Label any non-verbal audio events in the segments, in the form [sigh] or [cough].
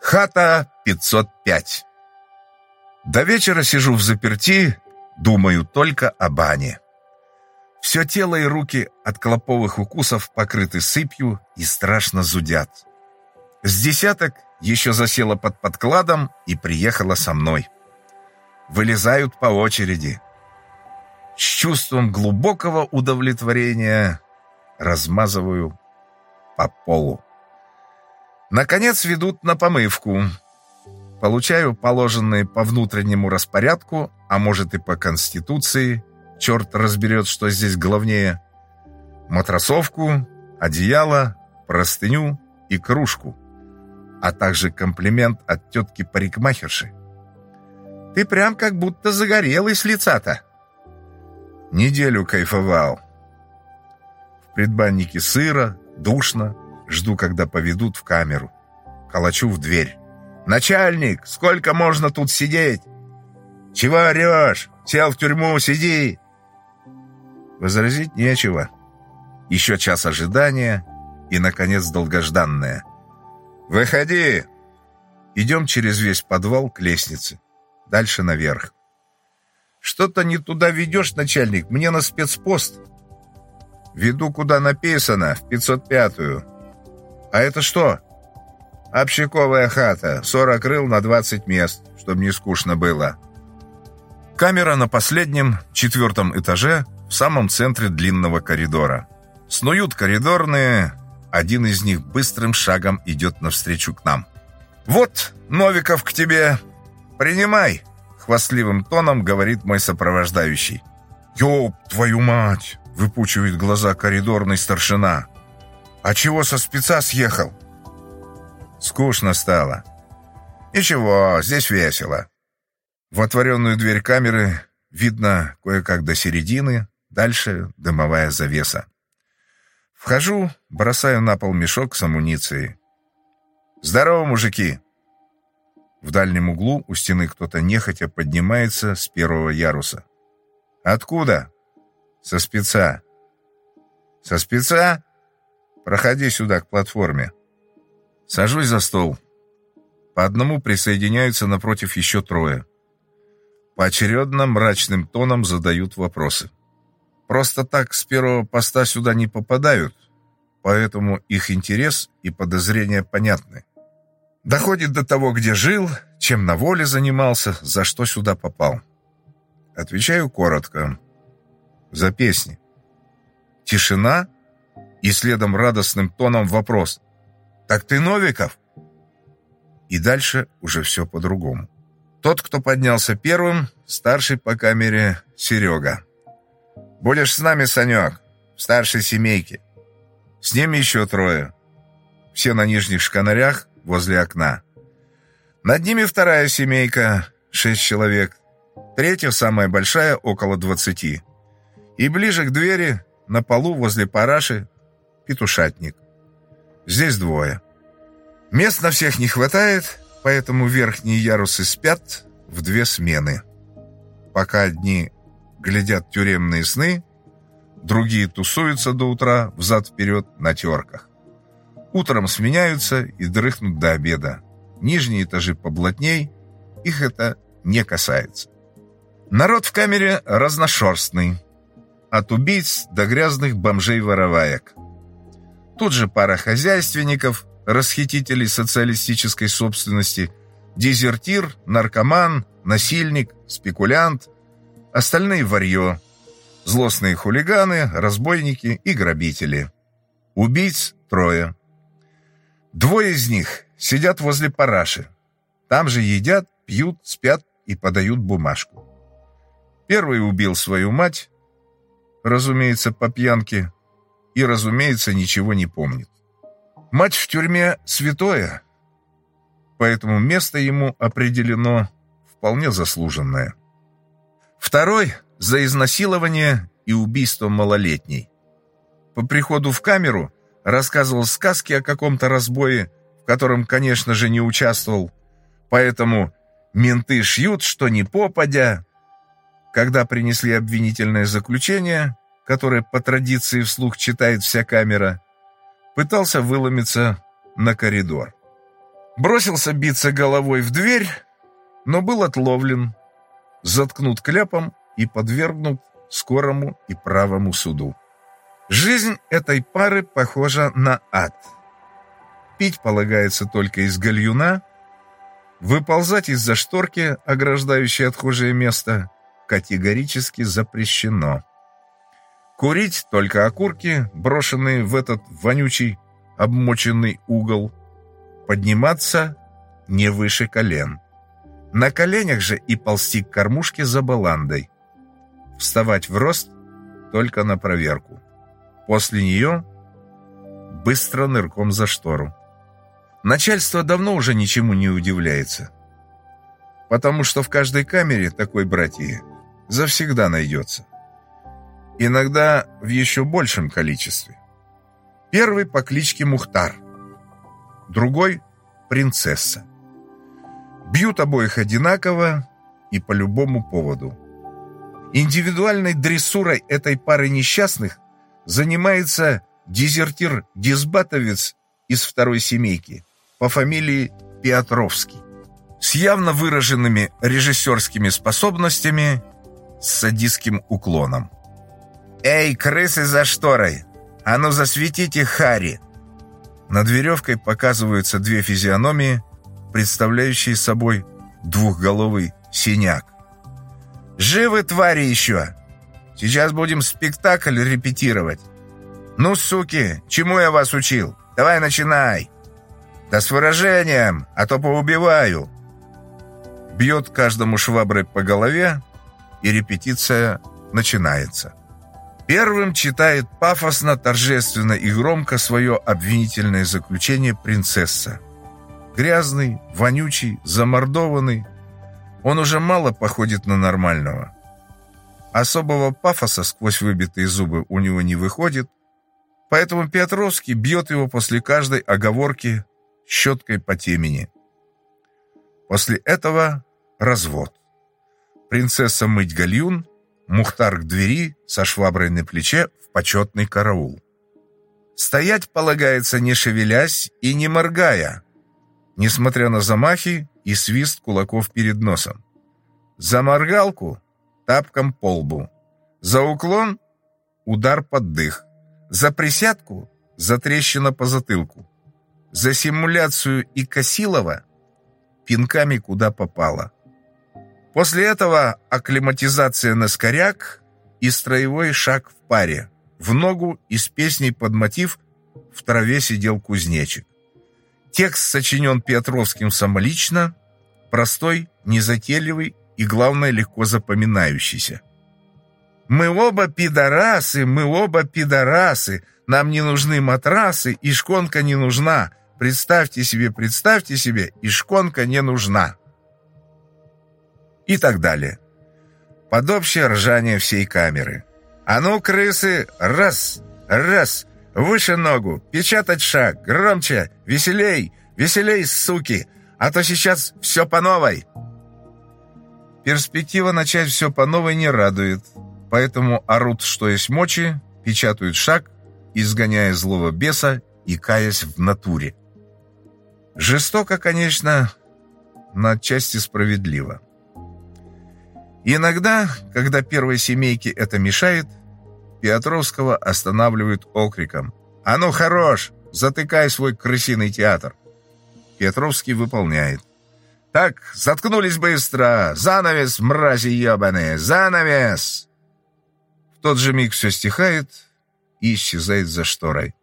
Хата 505. До вечера сижу в заперти, думаю только о бане. Все тело и руки от клоповых укусов покрыты сыпью и страшно зудят. С десяток еще засела под подкладом и приехала со мной. Вылезают по очереди. С чувством глубокого удовлетворения размазываю по полу. Наконец ведут на помывку. Получаю положенные по внутреннему распорядку, а может и по конституции, черт разберет, что здесь главнее, матросовку, одеяло, простыню и кружку, а также комплимент от тетки-парикмахерши. Ты прям как будто загорелый с лица-то. Неделю кайфовал. В предбаннике сыро, душно, Жду, когда поведут в камеру. Колочу в дверь. «Начальник, сколько можно тут сидеть?» «Чего орешь? Сел в тюрьму, сиди!» Возразить нечего. Еще час ожидания и, наконец, долгожданное. «Выходи!» Идем через весь подвал к лестнице. Дальше наверх. «Что-то не туда ведешь, начальник, мне на спецпост». «Веду, куда написано, в 505-ю. «А это что?» «Общаковая хата, 40 крыл на 20 мест, чтобы не скучно было». Камера на последнем, четвертом этаже, в самом центре длинного коридора. Снуют коридорные, один из них быстрым шагом идет навстречу к нам. «Вот, Новиков к тебе! Принимай!» Хвастливым тоном говорит мой сопровождающий. «Ёб твою мать!» — выпучивает глаза коридорный старшина. «А чего со спеца съехал?» «Скучно стало». «Ничего, здесь весело». В отворенную дверь камеры видно кое-как до середины, дальше дымовая завеса. Вхожу, бросаю на пол мешок с амуницией. «Здорово, мужики!» В дальнем углу у стены кто-то нехотя поднимается с первого яруса. «Откуда?» «Со спеца». «Со спеца?» Проходи сюда, к платформе. Сажусь за стол. По одному присоединяются напротив еще трое. Поочередно мрачным тоном задают вопросы. Просто так с первого поста сюда не попадают, поэтому их интерес и подозрения понятны. Доходит до того, где жил, чем на воле занимался, за что сюда попал. Отвечаю коротко. За песни. Тишина и следом радостным тоном вопрос. «Так ты Новиков?» И дальше уже все по-другому. Тот, кто поднялся первым, старший по камере Серега. «Будешь с нами, Санек, в старшей семейке. С ним еще трое. Все на нижних шканарях возле окна. Над ними вторая семейка, шесть человек. Третья, самая большая, около двадцати. И ближе к двери, на полу возле параши, петушатник. Здесь двое. Мест на всех не хватает, поэтому верхние ярусы спят в две смены. Пока одни глядят тюремные сны, другие тусуются до утра взад-вперед на терках. Утром сменяются и дрыхнут до обеда. Нижние этажи поблатней, их это не касается. Народ в камере разношерстный. От убийц до грязных бомжей-вороваек. Тут же пара хозяйственников, расхитителей социалистической собственности, дезертир, наркоман, насильник, спекулянт, остальные варье, злостные хулиганы, разбойники и грабители. Убийц трое. Двое из них сидят возле параши. Там же едят, пьют, спят и подают бумажку. Первый убил свою мать, разумеется, по пьянке, и, разумеется, ничего не помнит. Мать в тюрьме святое, поэтому место ему определено вполне заслуженное. Второй — за изнасилование и убийство малолетней. По приходу в камеру рассказывал сказки о каком-то разбое, в котором, конечно же, не участвовал, поэтому менты шьют, что не попадя. Когда принесли обвинительное заключение, которое по традиции вслух читает вся камера, пытался выломиться на коридор. Бросился биться головой в дверь, но был отловлен, заткнут кляпом и подвергнут скорому и правому суду. Жизнь этой пары похожа на ад. Пить полагается только из гальюна, выползать из-за шторки, ограждающей отхожее место, категорически запрещено. Курить только окурки, брошенные в этот вонючий, обмоченный угол. Подниматься не выше колен. На коленях же и ползти к кормушке за баландой. Вставать в рост только на проверку. После нее быстро нырком за штору. Начальство давно уже ничему не удивляется. Потому что в каждой камере такой братья завсегда найдется. Иногда в еще большем количестве. Первый по кличке Мухтар, другой — Принцесса. Бьют обоих одинаково и по любому поводу. Индивидуальной дрессурой этой пары несчастных занимается дезертир-дисбатовец из второй семейки по фамилии Петровский с явно выраженными режиссерскими способностями, с садистским уклоном. «Эй, крысы за шторой! А ну засветите Хари!» Над веревкой показываются две физиономии, представляющие собой двухголовый синяк. «Живы, твари, еще! Сейчас будем спектакль репетировать. Ну, суки, чему я вас учил? Давай начинай!» «Да с выражением, а то поубиваю!» Бьет каждому шваброй по голове, и репетиция начинается. Первым читает пафосно, торжественно и громко свое обвинительное заключение принцесса. Грязный, вонючий, замордованный, он уже мало походит на нормального. Особого пафоса сквозь выбитые зубы у него не выходит, поэтому Петровский бьет его после каждой оговорки щеткой по темени. После этого развод. Принцесса мыть гальюн, Мухтар к двери со шваброй на плече в почетный караул. Стоять полагается не шевелясь и не моргая, несмотря на замахи и свист кулаков перед носом. За моргалку — тапком по лбу. За уклон — удар под дых. За присядку — затрещина по затылку. За симуляцию и Косилова — пинками куда попало. После этого акклиматизация на скоряк и строевой шаг в паре. В ногу из песней под мотив «В траве сидел кузнечик». Текст сочинен Петровским самолично, простой, незатейливый и, главное, легко запоминающийся. «Мы оба пидорасы, мы оба пидорасы, нам не нужны матрасы, и шконка не нужна. Представьте себе, представьте себе, и шконка не нужна» и так далее. Под общее ржание всей камеры. «А ну, крысы, раз, раз, выше ногу, печатать шаг, громче, веселей, веселей, суки, а то сейчас все по новой!» Перспектива начать все по новой не радует, поэтому орут, что есть мочи, печатают шаг, изгоняя злого беса и каясь в натуре. Жестоко, конечно, но отчасти справедливо. Иногда, когда первой семейке это мешает, Петровского останавливают окриком «А ну, хорош! Затыкай свой крысиный театр!» Петровский выполняет. «Так, заткнулись быстро! Занавес, мрази ебаные! Занавес!» В тот же миг все стихает и исчезает за шторой.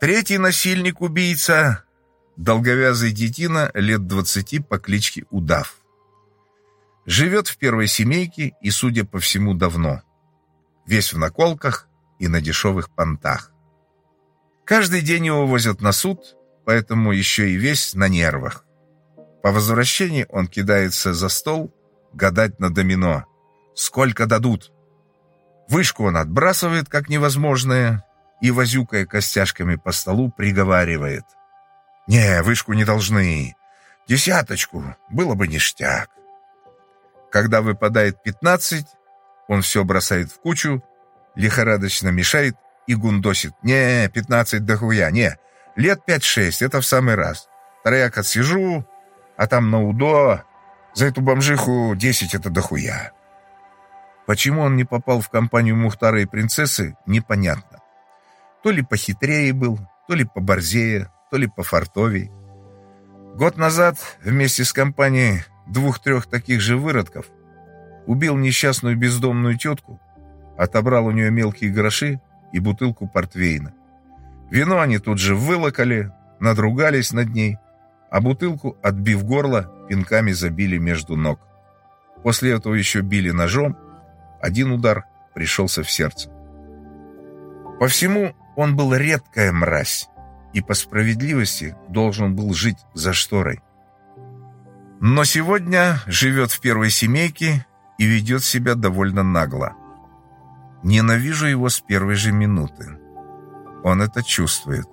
Третий насильник-убийца — долговязый детина лет двадцати по кличке Удав. Живет в первой семейке и, судя по всему, давно. Весь в наколках и на дешевых понтах. Каждый день его возят на суд, поэтому еще и весь на нервах. По возвращении он кидается за стол гадать на домино. Сколько дадут? Вышку он отбрасывает, как невозможное, и, возюкая костяшками по столу, приговаривает. «Не, вышку не должны. Десяточку, было бы ништяк». Когда выпадает 15, он все бросает в кучу, лихорадочно мешает и гундосит. «Не, 15 дохуя, не, лет 5-6, это в самый раз. трояк отсижу, а там на УДО за эту бомжиху десять это дохуя. Почему он не попал в компанию Мухтара и принцессы, непонятно. То ли похитрее был, то ли поборзее, то ли пофартовей. Год назад вместе с компанией двух-трех таких же выродков убил несчастную бездомную тетку, отобрал у нее мелкие гроши и бутылку портвейна. Вино они тут же вылокали, надругались над ней, а бутылку, отбив горло, пинками забили между ног. После этого еще били ножом, один удар пришелся в сердце. По всему он был редкая мразь и по справедливости должен был жить за шторой. Но сегодня живет в первой семейке и ведет себя довольно нагло. Ненавижу его с первой же минуты. Он это чувствует.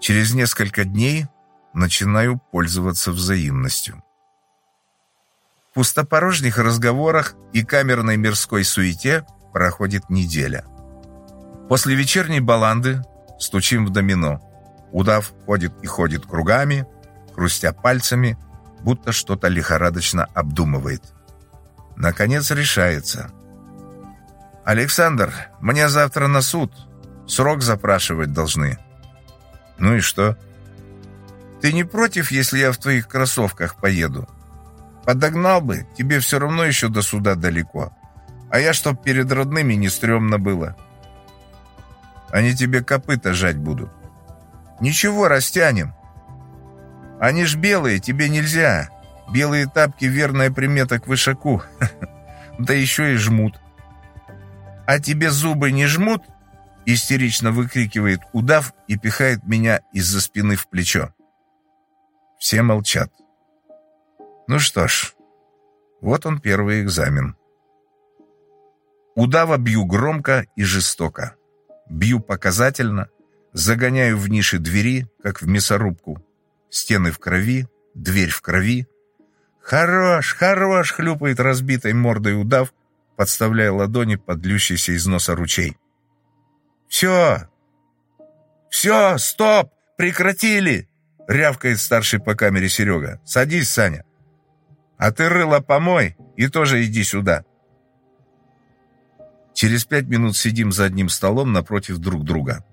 Через несколько дней начинаю пользоваться взаимностью. В пустопорожних разговорах и камерной мирской суете проходит неделя. После вечерней баланды стучим в домино. Удав ходит и ходит кругами, хрустя пальцами, будто что-то лихорадочно обдумывает. Наконец решается. «Александр, мне завтра на суд. Срок запрашивать должны». «Ну и что?» «Ты не против, если я в твоих кроссовках поеду? Подогнал бы, тебе все равно еще до суда далеко. А я, чтоб перед родными не стрёмно было. Они тебе копыта жать будут. Ничего, растянем. Они ж белые, тебе нельзя. Белые тапки — верная примета к вышаку. [laughs] Да еще и жмут. А тебе зубы не жмут? Истерично выкрикивает удав и пихает меня из-за спины в плечо. Все молчат. Ну что ж, вот он первый экзамен. Удава бью громко и жестоко. Бью показательно, загоняю в ниши двери, как в мясорубку. Стены в крови, дверь в крови. «Хорош, хорош!» — хлюпает разбитой мордой удав, подставляя ладони под лющийся из носа ручей. «Все! Все! Стоп! Прекратили!» — рявкает старший по камере Серега. «Садись, Саня. А ты рыло помой и тоже иди сюда». Через пять минут сидим за одним столом напротив друг друга.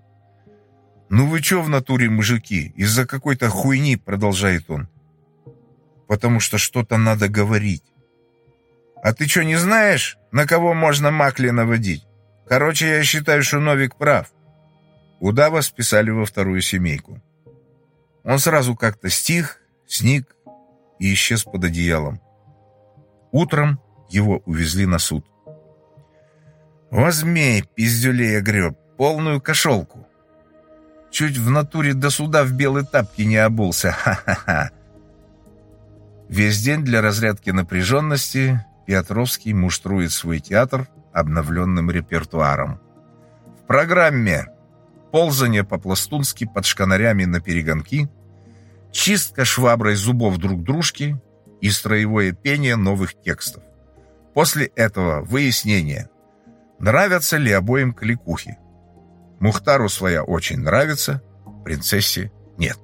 «Ну вы чё в натуре, мужики? Из-за какой-то хуйни», — продолжает он. «Потому что что-то надо говорить». «А ты что, не знаешь, на кого можно макли наводить? Короче, я считаю, что Новик прав». Удава списали во вторую семейку. Он сразу как-то стих, сник и исчез под одеялом. Утром его увезли на суд. Возьми, пиздюлея греб, полную кошелку. Чуть в натуре до суда в белые тапки не обулся, ха-ха-ха. Весь день для разрядки напряженности Петровский муштрует свой театр обновленным репертуаром. В программе ползание по-пластунски под шканарями на перегонки, чистка шваброй зубов друг дружки и строевое пение новых текстов. После этого выяснение – Нравятся ли обоим кликухи? Мухтару своя очень нравится, принцессе нет.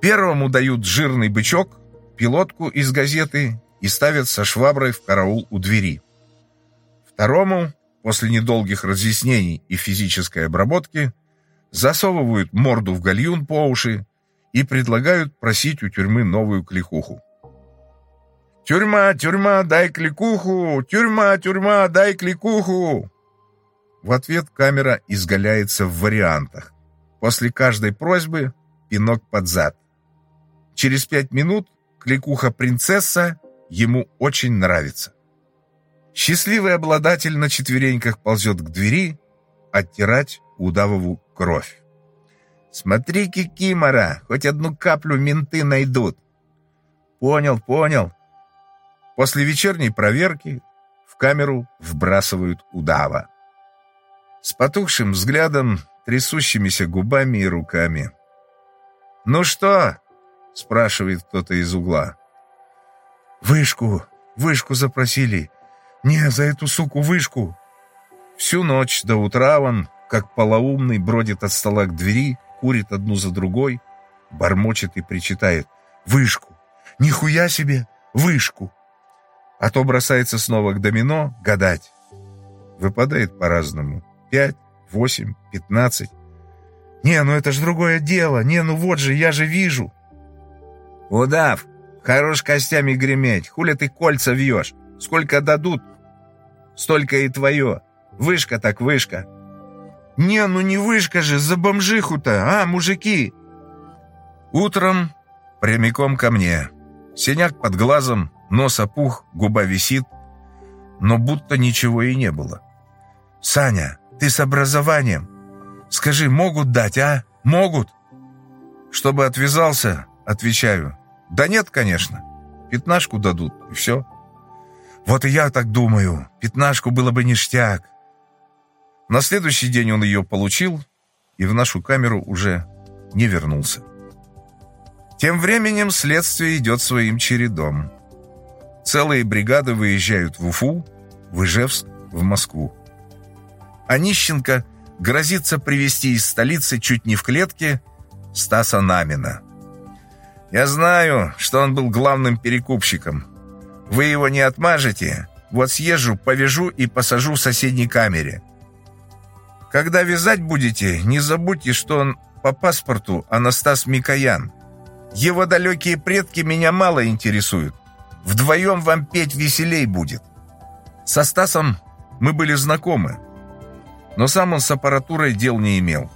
Первому дают жирный бычок, пилотку из газеты и ставят со шваброй в караул у двери. Второму, после недолгих разъяснений и физической обработки, засовывают морду в гальюн по уши и предлагают просить у тюрьмы новую кликуху. «Тюрьма, тюрьма, дай кликуху! Тюрьма, тюрьма, дай кликуху!» В ответ камера изгаляется в вариантах. После каждой просьбы пинок под зад. Через пять минут кликуха-принцесса ему очень нравится. Счастливый обладатель на четвереньках ползет к двери оттирать удавову кровь. «Смотри, Кикимора, хоть одну каплю менты найдут». «Понял, понял», После вечерней проверки в камеру вбрасывают удава. С потухшим взглядом, трясущимися губами и руками. «Ну что?» — спрашивает кто-то из угла. «Вышку! Вышку запросили! Не, за эту суку вышку!» Всю ночь до утра он, как полоумный, бродит от стола к двери, курит одну за другой, бормочет и причитает. «Вышку! Нихуя себе! Вышку!» А то бросается снова к домино гадать. Выпадает по-разному. Пять, восемь, пятнадцать. «Не, ну это ж другое дело! Не, ну вот же, я же вижу!» «Удав, хорош костями греметь! Хуля ты кольца вьешь? Сколько дадут, столько и твое! Вышка так вышка!» «Не, ну не вышка же, за бомжиху-то, а, мужики!» Утром прямиком ко мне. Синяк под глазом, нос опух, губа висит, но будто ничего и не было. «Саня, ты с образованием. Скажи, могут дать, а? Могут?» Чтобы отвязался, отвечаю. «Да нет, конечно. Пятнашку дадут, и все». «Вот и я так думаю. Пятнашку было бы ништяк. На следующий день он ее получил и в нашу камеру уже не вернулся. Тем временем следствие идет своим чередом. Целые бригады выезжают в Уфу, в Ижевск, в Москву. Онищенко грозится привести из столицы чуть не в клетке Стаса Намина. Я знаю, что он был главным перекупщиком. Вы его не отмажете, вот съезжу, повяжу и посажу в соседней камере. Когда вязать будете, не забудьте, что он по паспорту Анастас Микоян. Его далекие предки меня мало интересуют. Вдвоем вам петь веселей будет. Со Стасом мы были знакомы, но сам он с аппаратурой дел не имел.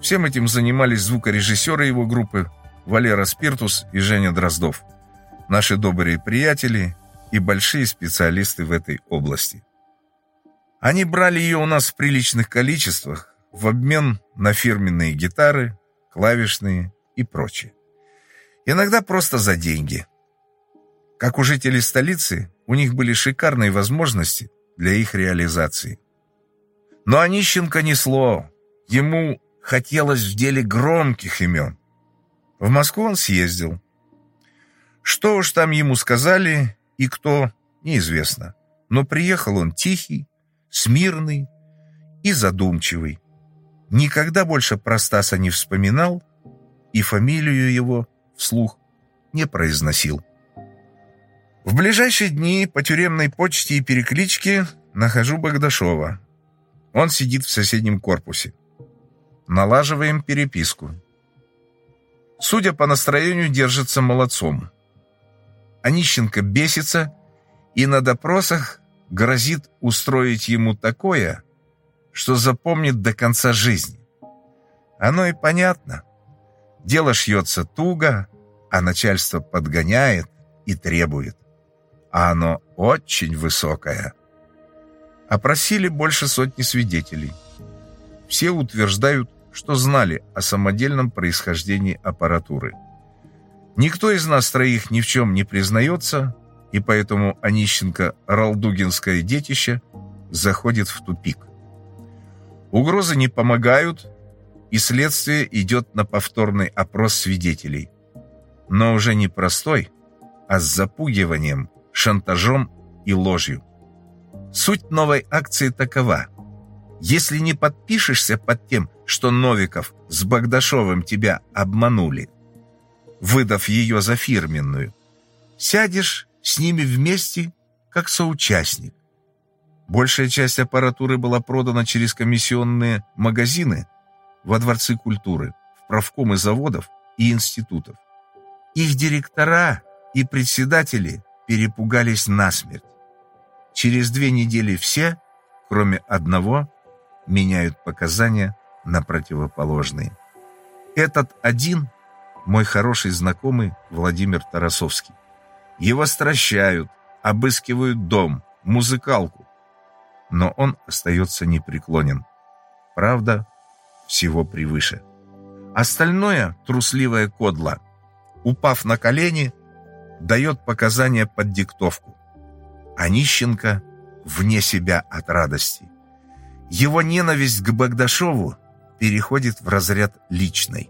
Всем этим занимались звукорежиссеры его группы Валера Спиртус и Женя Дроздов, наши добрые приятели и большие специалисты в этой области. Они брали ее у нас в приличных количествах в обмен на фирменные гитары, клавишные и прочее. Иногда просто за деньги. Как у жителей столицы, у них были шикарные возможности для их реализации. Но Онищенко несло. Ему хотелось в деле громких имен. В Москву он съездил. Что уж там ему сказали и кто, неизвестно. Но приехал он тихий, смирный и задумчивый. Никогда больше про Стаса не вспоминал и фамилию его вслух не произносил. В ближайшие дни по тюремной почте и перекличке нахожу Богдашова. Он сидит в соседнем корпусе. Налаживаем переписку. Судя по настроению, держится молодцом. Онищенко бесится и на допросах грозит устроить ему такое, что запомнит до конца жизни. Оно и понятно. Дело шьется туго, а начальство подгоняет и требует. А оно очень высокое. Опросили больше сотни свидетелей. Все утверждают, что знали о самодельном происхождении аппаратуры. Никто из нас троих ни в чем не признается, и поэтому Онищенко-Ралдугинское детище заходит в тупик. Угрозы не помогают, и следствие идет на повторный опрос свидетелей. Но уже не простой, а с запугиванием, шантажом и ложью. Суть новой акции такова. Если не подпишешься под тем, что Новиков с Богдашовым тебя обманули, выдав ее за фирменную, сядешь с ними вместе, как соучастник. Большая часть аппаратуры была продана через комиссионные магазины во Дворцы культуры, в правкомы заводов и институтов. Их директора и председатели перепугались насмерть. Через две недели все, кроме одного, меняют показания на противоположные. Этот один – мой хороший знакомый Владимир Тарасовский. Его стращают, обыскивают дом, музыкалку. Но он остается непреклонен. Правда, всего превыше. Остальное трусливое кодло, упав на колени, дает показания под диктовку. А Нищенко вне себя от радости. Его ненависть к Багдашову переходит в разряд личной.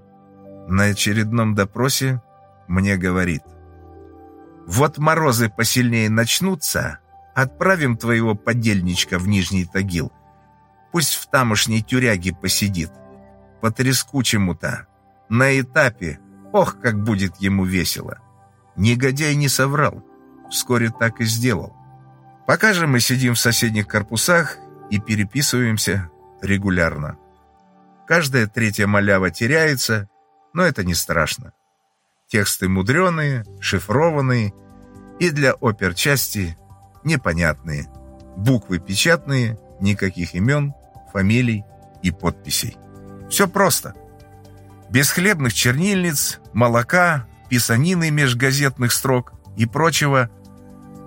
На очередном допросе мне говорит – вот морозы посильнее начнутся, отправим твоего подельничка в Нижний Тагил. Пусть в тамошней тюряге посидит. По трескучему-то. На этапе Ох, как будет ему весело! Негодяй не соврал. Вскоре так и сделал. Пока же мы сидим в соседних корпусах и переписываемся регулярно. Каждая третья малява теряется, но это не страшно. Тексты мудреные, шифрованные и для оперчасти непонятные. Буквы печатные, никаких имен, фамилий и подписей. Все просто. Без хлебных чернильниц, молока, писанины межгазетных строк и прочего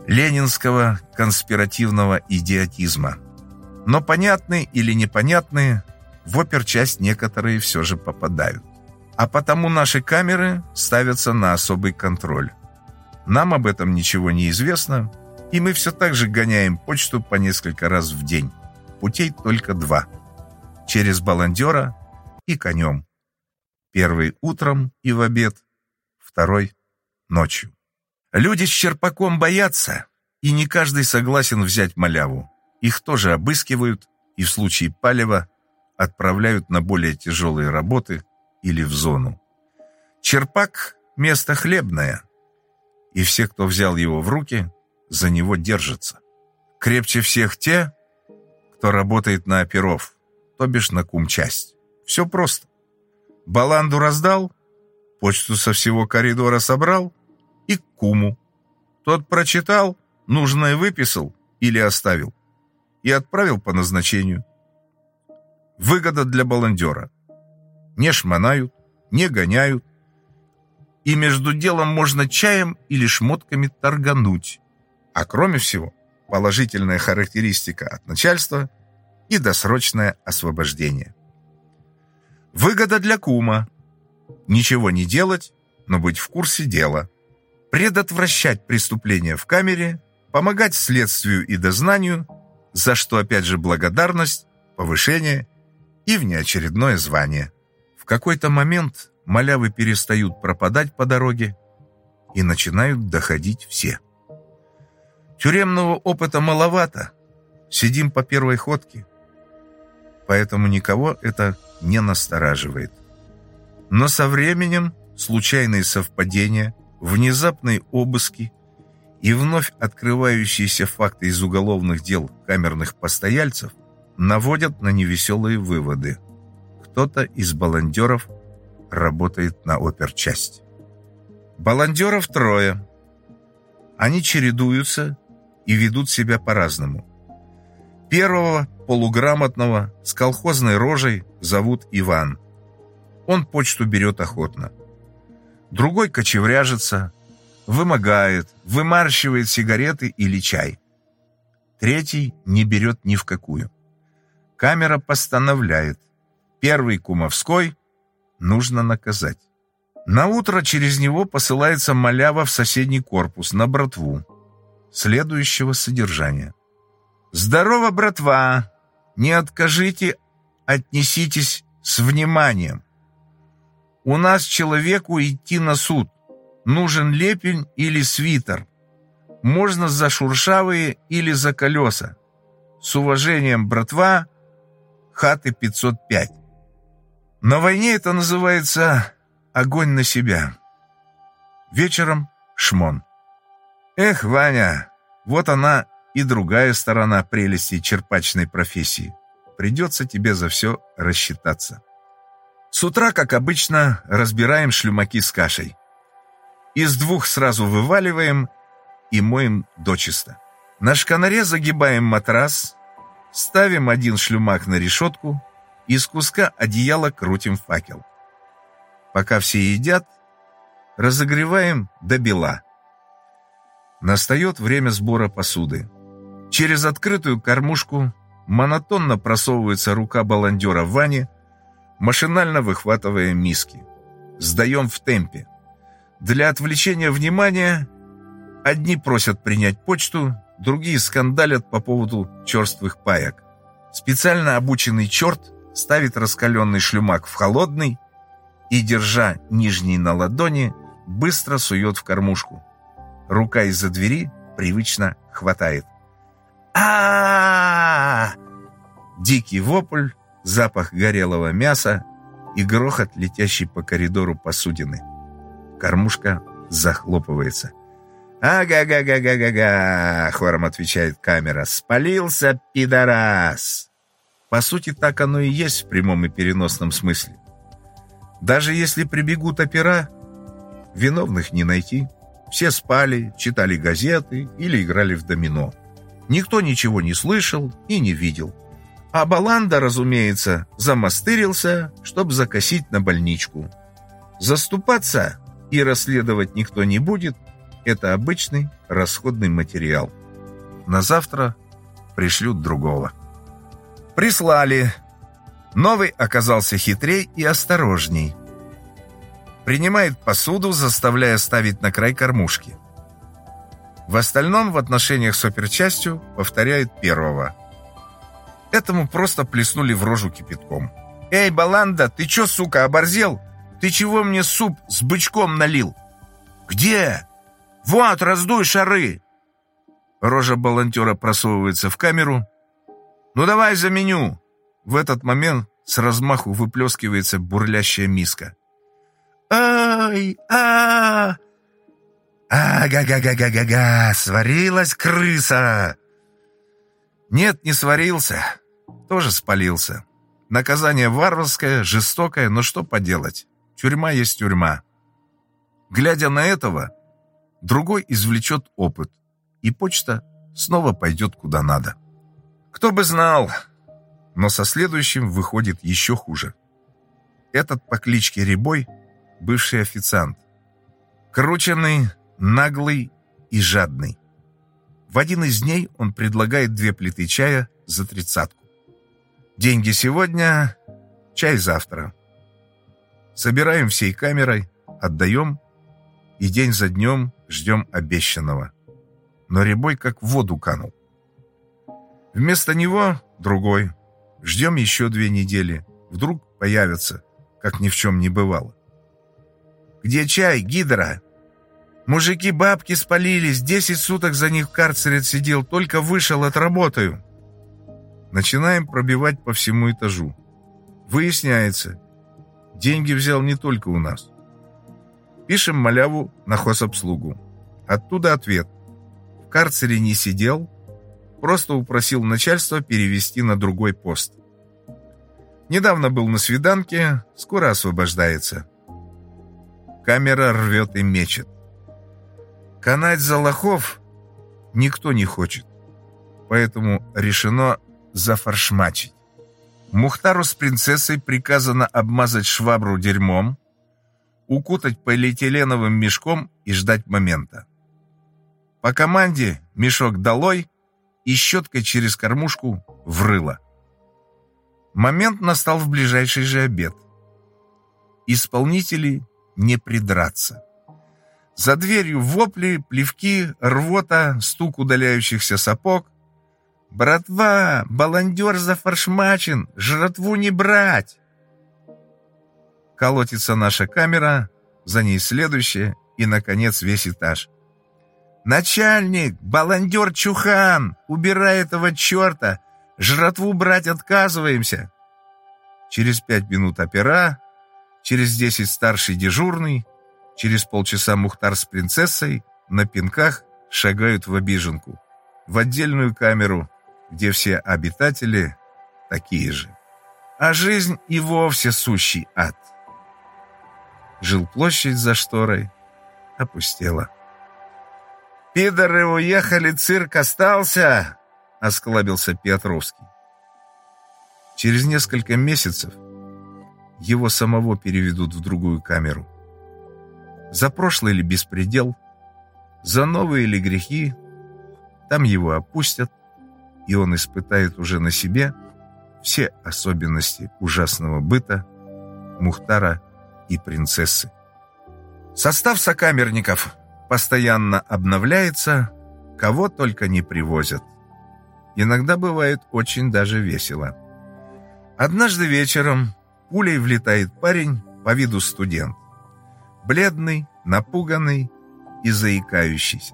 ленинского конспиративного идиотизма. Но понятные или непонятные, в оперчасть некоторые все же попадают. А потому наши камеры ставятся на особый контроль. Нам об этом ничего не известно, и мы все так же гоняем почту по несколько раз в день. Путей только два. Через баландера и конем. Первый утром и в обед, второй ночью. Люди с черпаком боятся, и не каждый согласен взять маляву. Их тоже обыскивают и в случае палева отправляют на более тяжелые работы или в зону. Черпак – место хлебное, и все, кто взял его в руки, за него держатся. Крепче всех те, кто работает на оперов, то бишь на кумчасть. Все просто. Баланду раздал, почту со всего коридора собрал и к куму. Тот прочитал, нужное выписал или оставил и отправил по назначению. Выгода для баландера. Не шмонают, не гоняют, и между делом можно чаем или шмотками торгануть. А кроме всего, положительная характеристика от начальства и досрочное освобождение. Выгода для кума. Ничего не делать, но быть в курсе дела. Предотвращать преступления в камере, помогать следствию и дознанию, за что опять же благодарность, повышение и внеочередное звание. В какой-то момент малявы перестают пропадать по дороге и начинают доходить все. Тюремного опыта маловато, сидим по первой ходке, поэтому никого это не настораживает. Но со временем случайные совпадения, внезапные обыски и вновь открывающиеся факты из уголовных дел камерных постояльцев наводят на невеселые выводы. Кто-то из баландеров работает на оперчасть. Баландеров трое. Они чередуются и ведут себя по-разному. Первого, полуграмотного, с колхозной рожей, зовут Иван. Он почту берет охотно. Другой кочевряжется, вымогает, вымарщивает сигареты или чай. Третий не берет ни в какую. Камера постановляет. Первый кумовской нужно наказать. На утро через него посылается малява в соседний корпус на братву. Следующего содержания. «Здорово, братва! Не откажите, отнеситесь с вниманием. У нас человеку идти на суд. Нужен лепень или свитер. Можно за шуршавые или за колеса. С уважением, братва, хаты 505. На войне это называется огонь на себя. Вечером шмон. Эх, Ваня, вот она и другая сторона прелести черпачной профессии. Придется тебе за все рассчитаться. С утра, как обычно, разбираем шлюмаки с кашей. Из двух сразу вываливаем и моем дочисто. На шканаре загибаем матрас, ставим один шлюмак на решетку, из куска одеяла крутим факел. Пока все едят, разогреваем до бела. Настает время сбора посуды. Через открытую кормушку монотонно просовывается рука баландера Вани, машинально выхватывая миски. Сдаем в темпе. Для отвлечения внимания одни просят принять почту, другие скандалят по поводу черствых паек. Специально обученный черт ставит раскаленный шлюмак в холодный и, держа нижний на ладони, быстро сует в кормушку. Рука из-за двери привычно хватает. а, -а, -а, Дикий вопль запах горелого мяса и грохот, летящий по коридору посудины. кормушка захлопывается. «Ага-га-га-га-га-га!» — хором отвечает камера. «Спалился, пидорас!» По сути, так оно и есть в прямом и переносном смысле. Даже если прибегут опера, виновных не найти. Все спали, читали газеты или играли в домино. Никто ничего не слышал и не видел. А Баланда, разумеется, замастырился, чтобы закосить на больничку. Заступаться и расследовать никто не будет, это обычный расходный материал. На завтра пришлют другого. Прислали. Новый оказался хитрей и осторожней. Принимает посуду, заставляя ставить на край кормушки. В остальном в отношениях с оперчастью повторяет первого. Этому просто плеснули в рожу кипятком. «Эй, Баланда, ты чё, сука, оборзел? Ты чего мне суп с бычком налил?» «Где?» «Вот, раздуй шары!» Рожа балантера просовывается в камеру. «Ну давай заменю!» В этот момент с размаху выплескивается бурлящая миска. «Ай! а «А-га-га-га-га-га-га! Сварилась крыса!» «Нет, не сварился. Тоже спалился. Наказание варварское, жестокое, но что поделать? Тюрьма есть тюрьма». Глядя на этого, другой извлечет опыт, и почта снова пойдет куда надо. Кто бы знал, но со следующим выходит еще хуже. Этот по кличке Рябой – бывший официант. Крученный, наглый и жадный. В один из дней он предлагает две плиты чая за тридцатку. Деньги сегодня, чай завтра. Собираем всей камерой, отдаем, и день за днем ждем обещанного. Но Рябой как в воду канул. Вместо него другой. Ждем еще две недели. Вдруг появится, как ни в чем не бывало. «Где чай, Гидра?» «Мужики бабки спалились, десять суток за них в карцере сидел, только вышел, отработаю». Начинаем пробивать по всему этажу. Выясняется, деньги взял не только у нас. Пишем маляву на хозобслугу. Оттуда ответ. В карцере не сидел, просто упросил начальство перевести на другой пост. Недавно был на свиданке, скоро освобождается. Камера рвет и мечет. Канать за лохов никто не хочет, поэтому решено зафаршмачить. Мухтару с принцессой приказано обмазать швабру дерьмом, укутать полиэтиленовым мешком и ждать момента. По команде мешок долой и щеткой через кормушку врыло. Момент настал в ближайший же обед. Исполнители не придраться. За дверью вопли, плевки, рвота, стук удаляющихся сапог. «Братва, баландер зафаршмачен, жратву не брать!» Колотится наша камера, за ней следующая и, наконец, весь этаж. «Начальник! Баландер Чухан! Убирай этого черта! Жратву брать отказываемся!» Через пять минут опера, через десять старший дежурный, через полчаса Мухтар с принцессой на пинках шагают в обиженку, в отдельную камеру, где все обитатели такие же. А жизнь и вовсе сущий ад. Жилплощадь за шторой опустела. «Пидоры уехали, цирк остался!» — осклабился Петровский. Через несколько месяцев его самого переведут в другую камеру. За прошлый ли беспредел, за новые ли грехи, там его опустят, и он испытает уже на себе все особенности ужасного быта Мухтара и принцессы. Состав сокамерников постоянно обновляется, кого только не привозят. Иногда бывает очень даже весело. Однажды вечером пулей влетает парень по виду студент. Бледный, напуганный и заикающийся.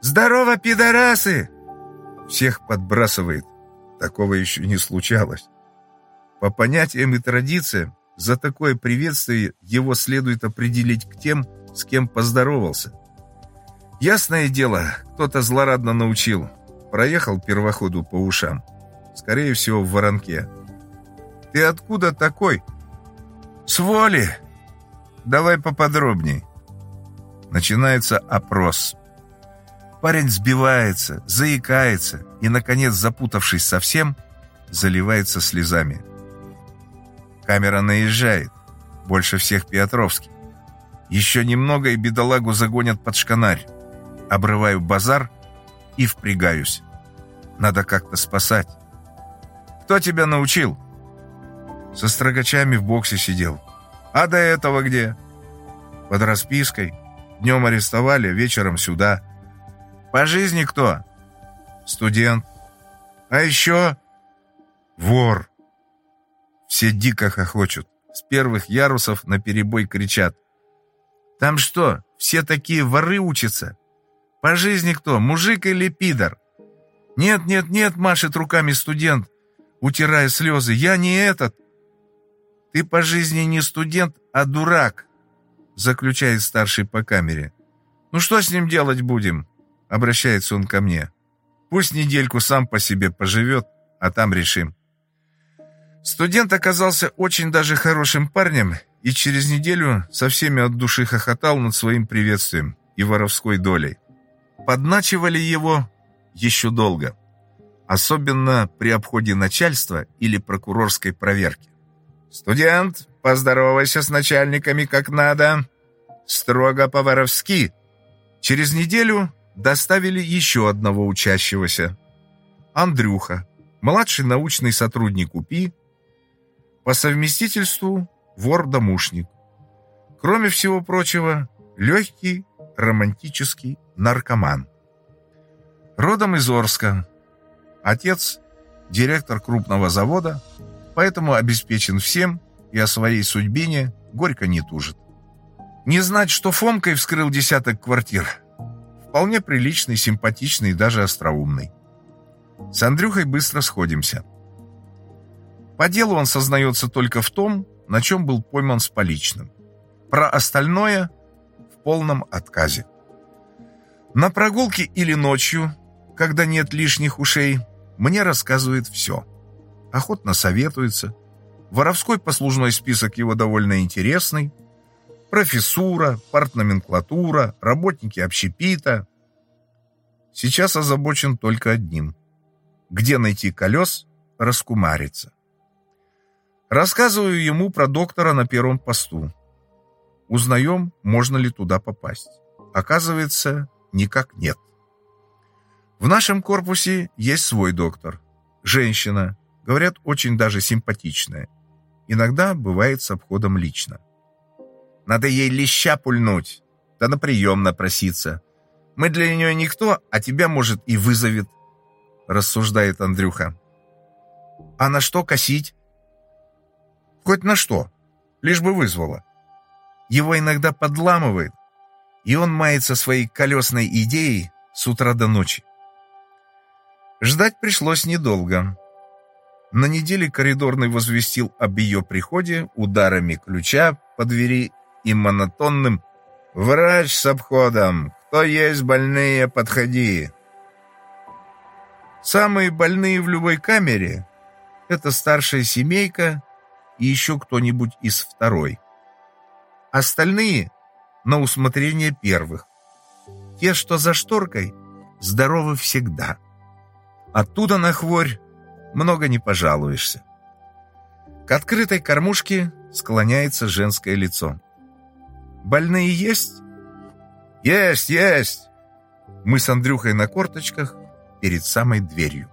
«Здорово, пидорасы!» Всех подбрасывает. Такого еще не случалось. По понятиям и традициям, за такое приветствие его следует определить к тем, с кем поздоровался. Ясное дело, кто-то злорадно научил. Проехал первоходу по ушам. Скорее всего, в воронке. «Ты откуда такой?» «С воли!» «Давай поподробней». Начинается опрос. Парень сбивается, заикается и, наконец, запутавшись совсем, заливается слезами. Камера наезжает. Больше всех Петровский. Еще немного, и бедолагу загонят под шканарь. Обрываю базар и впрягаюсь. Надо как-то спасать. Кто тебя научил? Со строгачами в боксе сидел. А до этого где? Под распиской. Днем арестовали, вечером сюда. По жизни кто? Студент. А еще... Вор. Все дико хохочут. С первых ярусов на перебой кричат. Там что, все такие воры учатся? По жизни кто, мужик или пидор? Нет, нет, нет, машет руками студент, утирая слезы. Я не этот. Ты по жизни не студент, а дурак, заключает старший по камере. Ну что с ним делать будем? Обращается он ко мне. Пусть недельку сам по себе поживет, а там решим. Студент оказался очень даже хорошим парнем и через неделю со всеми от души хохотал над своим приветствием и воровской долей. Подначивали его еще долго, особенно при обходе начальства или прокурорской проверки. «Студент, поздоровайся с начальниками как надо. Строго по-воровски». Через неделю доставили еще одного учащегося. Андрюха, младший научный сотрудник УПИ, по совместительству вор-домушник. Кроме всего прочего, легкий романтический наркоман. Родом из Орска. Отец – директор крупного завода, поэтому обеспечен всем и о своей судьбине горько не тужит. Не знать, что Фомкой вскрыл десяток квартир. Вполне приличный, симпатичный и даже остроумный. С Андрюхой быстро сходимся – по делу он сознается только в том, на чем был пойман с поличным. Про остальное в полном отказе. На прогулке или ночью, когда нет лишних ушей, мне рассказывает все. Охотно советуется. Воровской послужной список его довольно интересный. Профессура, партноменклатура, работники общепита. Сейчас озабочен только одним. Где найти колес, раскумариться. Рассказываю ему про доктора на первом посту. Узнаем, можно ли туда попасть. Оказывается, никак нет. В нашем корпусе есть свой доктор. Женщина, говорят, очень даже симпатичная. Иногда бывает с обходом лично. Надо ей леща пульнуть, да на прием напроситься. Мы для нее никто, а тебя, может, и вызовет, рассуждает Андрюха. А на что косить? Хоть на что, лишь бы вызвало. Его иногда подламывает, и он мается своей колесной идеей с утра до ночи. Ждать пришлось недолго. На неделе коридорный возвестил об ее приходе ударами ключа по двери и монотонным «Врач с обходом! Кто есть больные, подходи!» Самые больные в любой камере — это старшая семейка и еще кто-нибудь из второй. Остальные — на усмотрение первых. Те, что за шторкой, здоровы всегда. Оттуда на хворь много не пожалуешься. К открытой кормушке склоняется женское лицо. «Больные есть?» «Есть, есть!» Мы с Андрюхой на корточках перед самой дверью.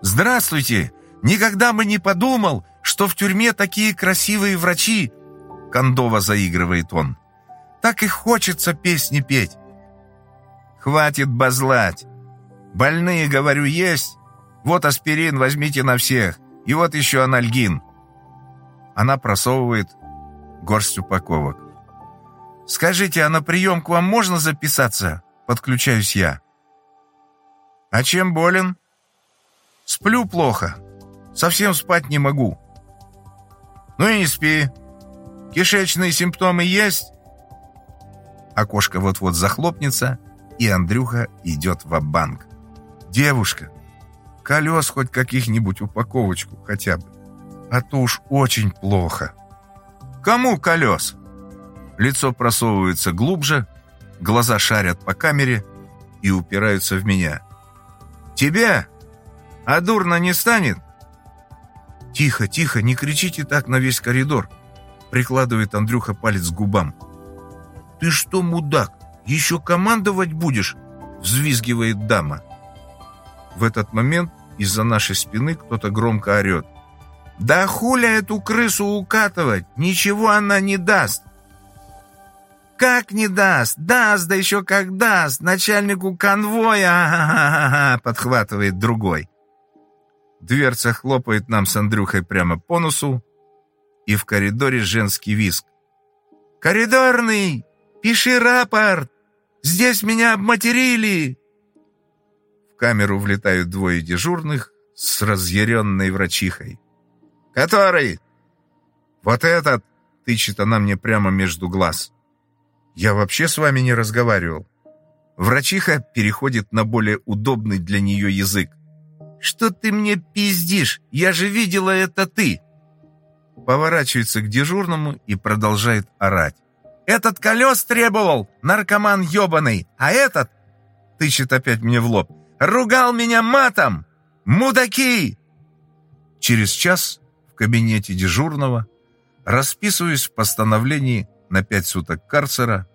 «Здравствуйте! Никогда бы не подумал, что в тюрьме такие красивые врачи!» Кондова заигрывает он. «Так и хочется песни петь!» «Хватит базлать! Больные, говорю, есть! Вот аспирин возьмите на всех, и вот еще анальгин!» Она просовывает горсть упаковок. «Скажите, а на прием к вам можно записаться?» Подключаюсь я. «А чем болен?» «Сплю плохо. Совсем спать не могу. Ну и не спи. Кишечные симптомы есть?» Окошко вот-вот захлопнется, и Андрюха идет в банк «Девушка, колес хоть каких-нибудь упаковочку хотя бы, а то уж очень плохо». «Кому колес?» Лицо просовывается глубже, глаза шарят по камере и упираются в меня. «Тебе? А дурно не станет?» «Тихо, тихо, не кричите так на весь коридор!» Прикладывает Андрюха палец к губам. «Ты что, мудак, еще командовать будешь?» Взвизгивает дама. В этот момент из-за нашей спины кто-то громко орет. «Да хуля эту крысу укатывать? Ничего она не даст!» «Как не даст? Даст, да еще как даст! Начальнику конвоя!» Подхватывает другой. Дверца хлопает нам с Андрюхой прямо по носу, и в коридоре женский виск. «Коридорный! Пиши рапорт! Здесь меня обматерили!» Камеру влетают двое дежурных с разъяренной врачихой. «Который?» «Вот этот!» — тычет она мне прямо между глаз. «Я вообще с вами не разговаривал». Врачиха переходит на более удобный для нее язык. «Что ты мне пиздишь? Я же видела это ты!» Поворачивается к дежурному и продолжает орать. «Этот колес требовал, наркоман ебаный, а этот...» Тычет опять мне в лоб. «Ругал меня матом! Мудаки!» Через час в кабинете дежурного расписываюсь в постановлении на пять суток карцера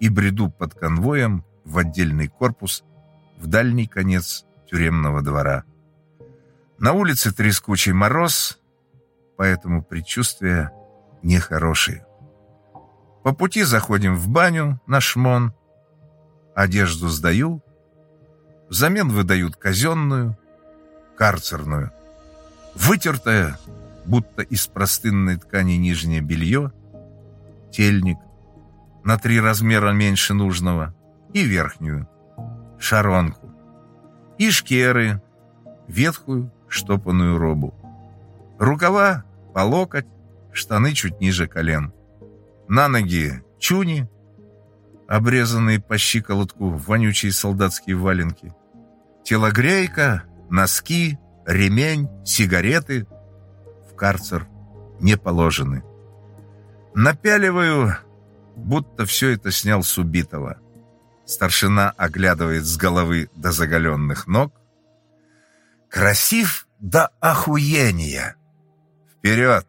и бреду под конвоем в отдельный корпус в дальний конец тюремного двора. На улице трескучий мороз, поэтому предчувствия нехорошие. По пути заходим в баню на шмон, одежду сдаю, взамен выдают казенную, карцерную, вытертое, будто из простынной ткани нижнее белье, тельник, на три размера меньше нужного, и верхнюю, шаронку, и шкеры, ветхую штопанную робу. Рукава по локоть, штаны чуть ниже колен. На ноги чуни, обрезанные по щиколотку вонючие солдатские валенки. Телогрейка, носки, ремень, сигареты в карцер не положены. Напяливаю, будто все это снял с убитого. Старшина оглядывает с головы до заголенных ног. Красив до охуения. Вперед!